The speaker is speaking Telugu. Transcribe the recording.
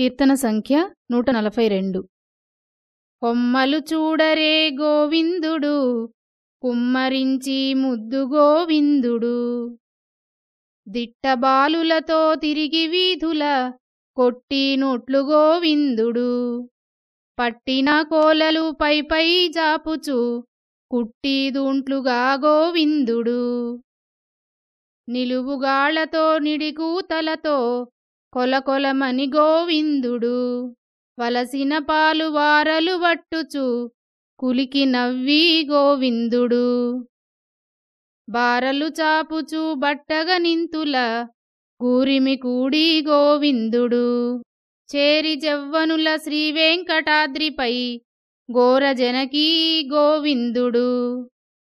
కీర్తన సంఖ్య నూట నలభై రెండు. కొమ్మలు చూడరే గోవిందుడు కుమ్మరించి ముద్దు గోవిందుడు. దిట్టబాలులతో తిరిగి వీధుల కొట్టి నోట్లు గోవిందుడు. పట్టిన కోలలు పై పై జాపుచు కుట్టి దూంట్లుగా గోవిందుడు. నిలువుగాళ్ళతో నిడికూతలతో కొలకొలమని గోవిందుడు. వలసిన పాలు వారలు వట్టుచు కులికి నవ్వి గోవిందుడు. బారలు చాపుచు బట్టగ నింతుల కూరిమి కూడి గోవిందుడు. చేరి జవ్వనుల శ్రీవేంకటాద్రిపై గోరజనకీ గోవిందుడు.